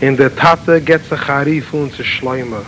in der Tate geht sich Harif und zu Schleimer.